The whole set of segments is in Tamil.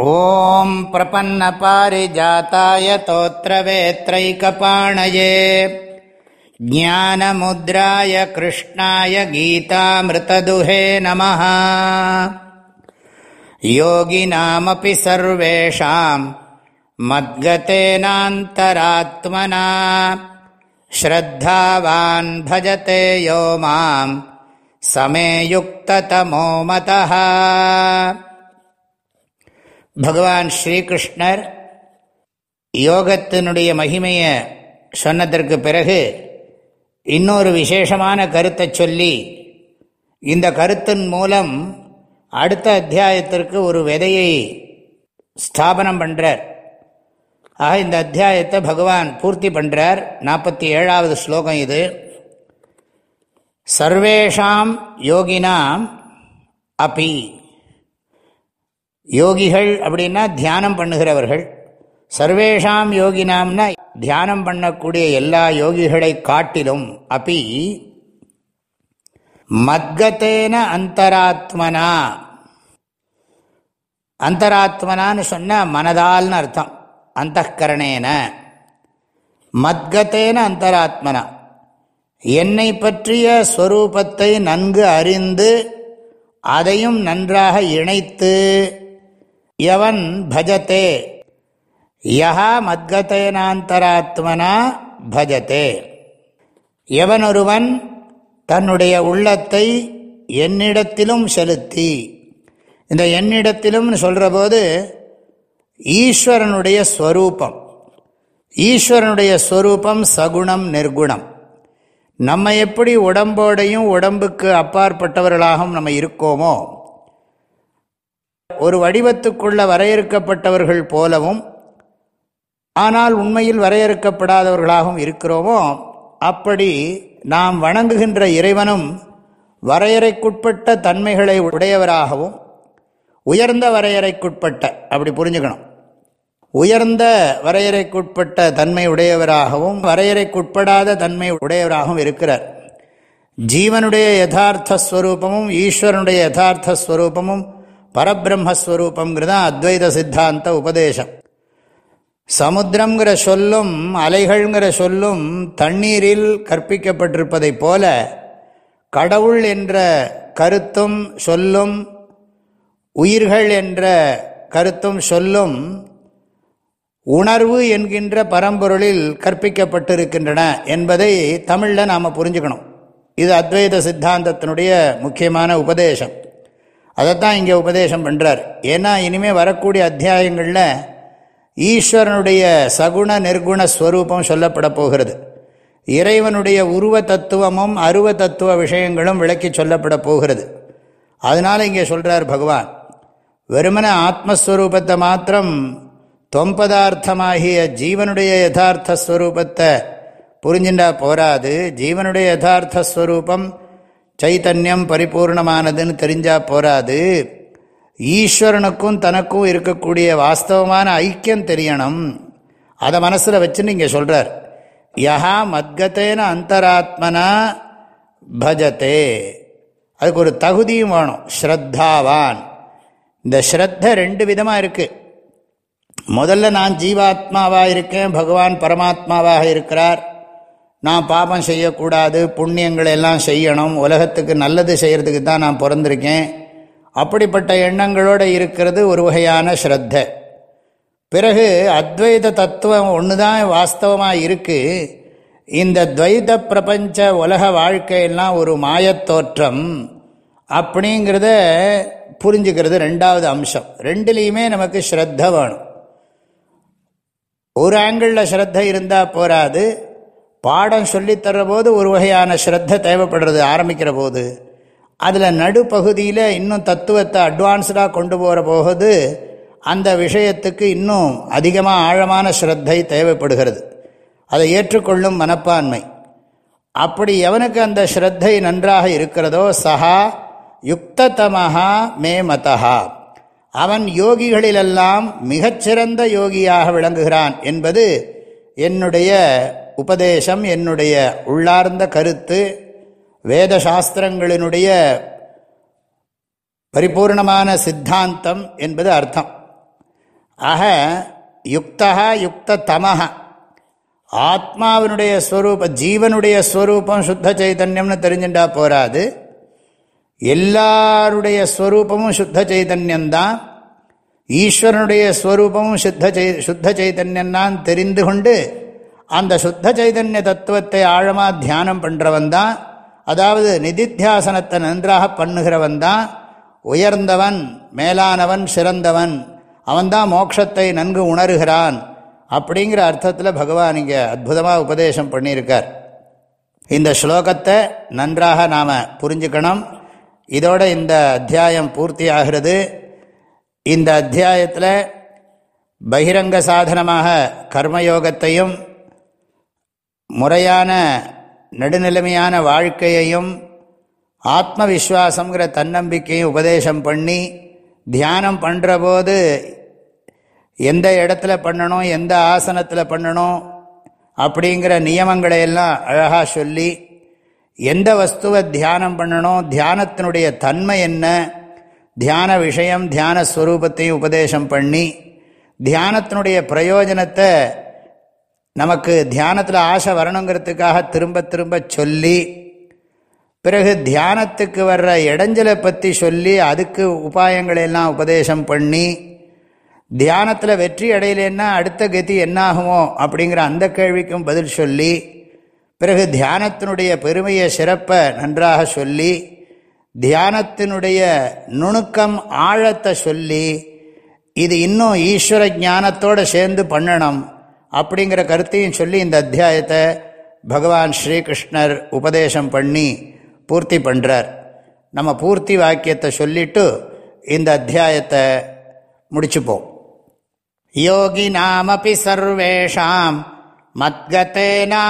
ॐ प्रपन्नपारिजाताय तोत्रवेत्रैकपाणये ज्ञानमुद्राय कृष्णाय गीतामृतदुहे नमः योगिनामपि सर्वेषाम् मद्गतेनान्तरात्मना श्रद्धावान् भजते यो माम् समे युक्ततमो मतः பகவான் ஸ்ரீகிருஷ்ணர் யோகத்தினுடைய மகிமையை சொன்னதற்கு பிறகு இன்னொரு விசேஷமான கருத்தை சொல்லி இந்த கருத்தின் மூலம் அடுத்த அத்தியாயத்திற்கு ஒரு விதையை ஸ்தாபனம் பண்ணுறார் ஆக இந்த அத்தியாயத்தை பகவான் பூர்த்தி பண்ணுறார் நாற்பத்தி ஏழாவது ஸ்லோகம் இது. சர்வேஷாம் யோகினாம் அப்பி யோகிகள் அப்படின்னா தியானம் பண்ணுகிறவர்கள். சர்வேஷாம் யோகினாம்னா தியானம் பண்ணக்கூடிய எல்லா யோகிகளை காட்டிலும் அப்பி மத்கத்தேன அந்தராத்மனா. அந்தராத்மனான்னு சொன்ன மனதால்னு அர்த்தம். அந்த கரணேன மத்கத்தேன அந்தராத்மனா. என்னை பற்றிய ஸ்வரூபத்தை நன்கு அறிந்து அதையும் நன்றாக இணைத்து எவன் பஜத்தே யஹா மத்கதேனாந்தராத்மனா பஜத்தே எவனொருவன் தன்னுடைய உள்ளத்தை என்னிடத்திலும் செலுத்தி. இந்த என்னிடத்திலும்னு சொல்கிற போது ஈஸ்வரனுடைய ஸ்வரூபம். ஈஸ்வரனுடைய ஸ்வரூபம் சகுணம் நிர்குணம். நம்ம எப்படி உடம்போடையும் உடம்புக்கு அப்பாற்பட்டவர்களாகவும் நம்ம இருக்கோமோ ஒரு வடிவத்துக்குள்ள வரையறுக்கப்பட்டவர்கள் போலவும் ஆனால் உண்மையில் வரையறுக்கப்படாதவர்களாகவும் இருக்கிறோமோ அப்படி நாம் வணங்குகின்ற இறைவனும் வரையறைக்குட்பட்ட தன்மைகளை உடையவராகவும் உயர்ந்த வரையறைக்குட்பட்ட அப்படி புரிஞ்சுக்கணும். உயர்ந்த வரையறைக்குட்பட்ட தன்மை உடையவராகவும் வரையறைக்குட்படாத தன்மை உடையவராகவும் இருக்கிறார். ஜீவனுடைய யதார்த்த ஸ்வரூபமும் ஈஸ்வரனுடைய யதார்த்த ஸ்வரூபமும் பரபிரம்மஸ்வரூபங்கிறது தான் அத்வைத சித்தாந்த உபதேசம். சமுத்திரங்கிற சொல்லும் அலைகள்ங்கிற சொல்லும் தண்ணீரில் கற்பிக்கப்பட்டிருப்பதைப் போல கடவுள் என்ற கருத்தும் சொல்லும் உயிர்கள் என்ற கருத்தும் சொல்லும் உணர்வு என்கின்ற பரம்பொருளில் கற்பிக்கப்பட்டிருக்கின்றன என்பதை தமிழில் நாம் புரிஞ்சுக்கணும். இது அத்வைத சித்தாந்தத்தினுடைய முக்கியமான உபதேசம். அதைத்தான் இங்கே உபதேசம் பண்ணுறார் ஏன்னா இனிமேல் வரக்கூடிய அத்தியாயங்களில் ஈஸ்வரனுடைய சகுண நிர்குண ஸ்வரூபம் சொல்லப்பட போகிறது. இறைவனுடைய உருவ தத்துவமும் அருவ தத்துவ விஷயங்களும் விளக்கி சொல்லப்பட போகிறது. அதனால் இங்கே சொல்கிறார் பகவான் வெறுமன ஆத்மஸ்வரூபத்தை மாத்திரம் தொம்பதார்த்தமாகிய ஜீவனுடைய யதார்த்த ஸ்வரூபத்தை புரிஞ்சுட்டா போராது. ஜீவனுடைய யதார்த்த ஸ்வரூபம் சைத்தன்யம் பரிபூர்ணமானதுன்னு தெரிஞ்சா போராது ஈஸ்வரனுக்கும் தனக்கும் இருக்கக்கூடிய வாஸ்தவமான ஐக்கியம் தெரியணும். அதை மனசில் வச்சுன்னு இங்கே சொல்கிறார் யஹா மத்கத்தேன அந்தராத்மனா பஜத்தே அதுக்கு ஒரு தகுதியும் வேணும். ஸ்ரத்தாவான். இந்த ஸ்ரத்த ரெண்டு விதமாக இருக்குது முதல்ல நான் ஜீவாத்மாவாக இருக்கேன் பகவான் பரமாத்மாவாக இருக்கிறார். நான் பாபம் செய்யக்கூடாது புண்ணியங்கள் எல்லாம் செய்யணும் உலகத்துக்கு நல்லது செய்கிறதுக்கு தான் நான் பிறந்திருக்கேன். அப்படிப்பட்ட எண்ணங்களோடு இருக்கிறது ஒரு வகையான ஸ்ரத்த. பிறகு அத்வைத தத்துவம் ஒன்று தான் வாஸ்தவமாக இருக்குது இந்த துவைத பிரபஞ்ச உலக வாழ்க்கையெல்லாம் ஒரு மாயத்தோற்றம் அப்படிங்கிறத புரிஞ்சுக்கிறது ரெண்டாவது அம்சம். ரெண்டுலேயுமே நமக்கு ஸ்ரத்த வேணும். ஒரு ஆங்கிளில் ஸ்ரத்த இருந்தால் போராது. பாடம் சொல்லித்தர போது ஒரு வகையான ஸ்ரத்த தேவைப்படுறது ஆரம்பிக்கிற போது அதில் நடுப்பகுதியில் இன்னும் தத்துவத்தை அட்வான்ஸ்டாக கொண்டு போகிற போகுது அந்த விஷயத்துக்கு இன்னும் அதிகமாக ஆழமான ஸ்ரத்தை தேவைப்படுகிறது. அதை ஏற்றுக்கொள்ளும் மனப்பான்மை. அப்படி எவனுக்கு அந்த ஸ்ரத்தை நன்றாக இருக்கிறதோ சஹா யுக்ததமஹா மே மதஹா. அவன் யோகிகளிலெல்லாம் மிகச்சிறந்த யோகியாக விளங்குகிறான் என்பது என்னுடைய உபதேசம் என்னுடைய உள்ளார்ந்த கருத்து வேத சாஸ்திரங்களினுடைய பரிபூர்ணமான சித்தாந்தம் என்பது அர்த்தம். ஆக யுக்தா யுக்த தமஹ. ஆத்மாவினுடைய ஸ்வரூப ஜீவனுடைய ஸ்வரூபம் சுத்த சைதன்யம்னு தெரிஞ்சுட்டா போராது. எல்லாருடைய ஸ்வரூபமும் சுத்த சைதன்யம்தான். ஈஸ்வரனுடைய ஸ்வரூபமும் சுத்த சை சுத்த சைதன்யந்தான் தெரிந்து கொண்டு அந்த சுத்த சைதன்ய தத்துவத்தை ஆழமாக தியானம் பண்ணுறவன் தான். அதாவது நிதித்தியாசனத்தை நன்றாக பண்ணுகிறவன் தான். உயர்ந்தவன் மேலானவன் சிறந்தவன். அவன்தான் மோட்சத்தை நன்கு உணர்கிறான் அப்படிங்கிற அர்த்தத்தில் பகவான் இங்கே அற்புதமாக உபதேசம் பண்ணியிருக்கார். இந்த ஸ்லோகத்தை நன்றாக நாம் புரிஞ்சுக்கணும். இதோட இந்த அத்தியாயம் பூர்த்தி ஆகிறது இந்த அத்தியாயத்தில் பகிரங்க சாதனமாக கர்மயோகத்தையும் முறையான நடுநிலைமையான வாழ்க்கையையும் ஆத்ம விஸ்வாசங்கிற தன்னம்பிக்கையும் உபதேசம் பண்ணி தியானம் பண்ணுற போது எந்த இடத்துல பண்ணணும் எந்த ஆசனத்தில் பண்ணணும் அப்படிங்கிற நியமங்களை எல்லாம் அழகாக சொல்லி எந்த வஸ்துவை தியானம் பண்ணணும் தியானத்தினுடைய தன்மை என்ன தியான விஷயம் தியான ஸ்வரூபத்தையும் உபதேசம் பண்ணி தியானத்தினுடைய பிரயோஜனத்தை நமக்கு தியானத்தில் ஆசை வரணுங்கிறதுக்காக திரும்ப திரும்ப சொல்லி பிறகு தியானத்துக்கு வர்ற இடைஞ்சலை பற்றி சொல்லி அதுக்கு உபாயங்களை எல்லாம் உபதேசம் பண்ணி தியானத்தில் வெற்றி அடையலன்னா அடுத்த கதி என்னாகுமோ அப்படிங்கிற அந்த கேள்விக்கும் பதில் சொல்லி பிறகு தியானத்தினுடைய பெருமையை சிறப்பை நன்றாக சொல்லி தியானத்தினுடைய நுணுக்கம் ஆழத்தை சொல்லி இது இன்னும் ஈஸ்வர ஞானத்தோடு சேர்ந்து பண்ணணும் அப்படிங்கிற கருத்தையும் சொல்லி இந்த அத்தியாயத்தை பகவான் ஸ்ரீகிருஷ்ணர் உபதேசம் பண்ணி பூர்த்தி பண்ணுறார் நம்ம பூர்த்தி வாக்கியத்தை சொல்லிட்டு இந்த அத்தியாயத்தை முடிச்சுப்போம். யோகி நாமபி சர்வேஷாம் மத்கத்தேனாந்தராத்மனா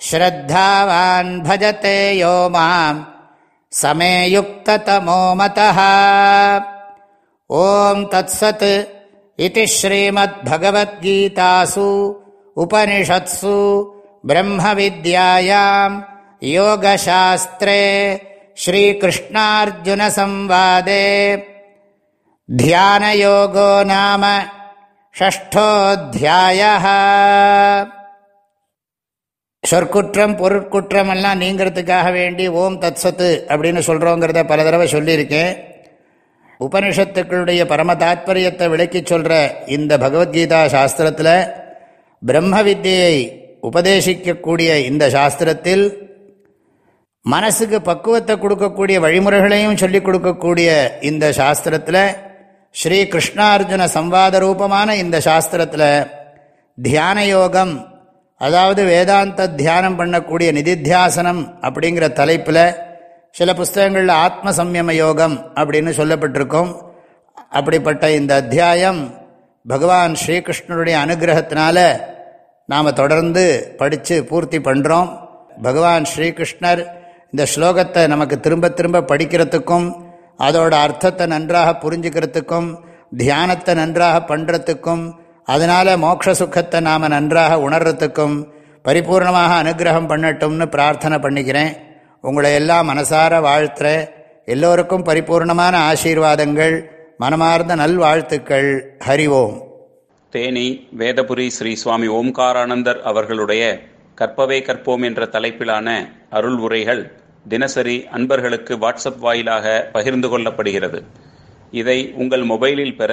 श्रद्धावान् भजते यो माम् समे युक्ततमो मतः। ॐ तत्सत् इति श्रीमद्भगवद्गीतासु उपनिषत्सु ब्रह्मविद्यायाम् योगशास्त्रे श्रीकृष्णार्जुनसंवादे। ध्यानयोगो नाम षष्ठोऽध्यायः। சொற்குற்றம் பொருட்குற்றம் எல்லாம் நீங்கிறதுக்காக வேண்டி ஓம் தத் சத்து அப்படின்னு சொல்கிறோங்கிறத பல தடவை சொல்லியிருக்கேன். உபனிஷத்துக்களுடைய பரம தாத்பரியத்தை விளக்கி சொல்கிற இந்த பகவத்கீதா சாஸ்திரத்தில் பிரம்ம வித்தியை உபதேசிக்கக்கூடிய இந்த சாஸ்திரத்தில் மனசுக்கு பக்குவத்தை கொடுக்கக்கூடிய வழிமுறைகளையும் சொல்லிக் கொடுக்கக்கூடிய இந்த சாஸ்திரத்தில் ஸ்ரீ கிருஷ்ணார்ஜுன சம்வாத ரூபமான இந்த சாஸ்திரத்தில் தியான யோகம் அதாவது வேதாந்த தியானம் பண்ணக்கூடிய நிதித்தியாசனம் அப்படிங்கிற தலைப்பில் சில புஸ்தகங்களில் ஆத்ம சம்யம யோகம் அப்படின்னு சொல்லப்பட்டிருக்கும். அப்படிப்பட்ட இந்த அத்தியாயம் பகவான் ஸ்ரீகிருஷ்ணனுடைய அனுகிரகத்தினால நாம் தொடர்ந்து படித்து பூர்த்தி பண்ணுறோம் பகவான் ஸ்ரீகிருஷ்ணர் இந்த ஸ்லோகத்தை நமக்கு திரும்ப திரும்ப படிக்கிறதுக்கும் அதோட அர்த்தத்தை நன்றாக புரிஞ்சுக்கிறதுக்கும் தியானத்தை நன்றாக பண்ணுறதுக்கும் அதனால் மோட்ச சுக்கத்தை நாம் நன்றாக உணர்றதுக்கும் பரிபூர்ணமாக அனுகிரகம் பண்ணட்டும்னு பிரார்த்தனை பண்ணிக்கிறேன். உங்களை எல்லாம் மனசார வாழ்த்துற எல்லோருக்கும் பரிபூர்ணமான ஆசீர்வாதங்கள் மனமார்ந்த நல்வாழ்த்துக்கள். ஹரிவோம் தேனி வேதபுரி ஸ்ரீ சுவாமி ஓம்காரானந்தர் அவர்களுடைய கற்பவே கற்போம் என்ற தலைப்பிலான அருள் உரைகள் தினசரி அன்பர்களுக்கு வாட்ஸ்அப் வாயிலாக பகிர்ந்து கொள்ளப்படுகிறது. இதை உங்கள் மொபைலில் பெற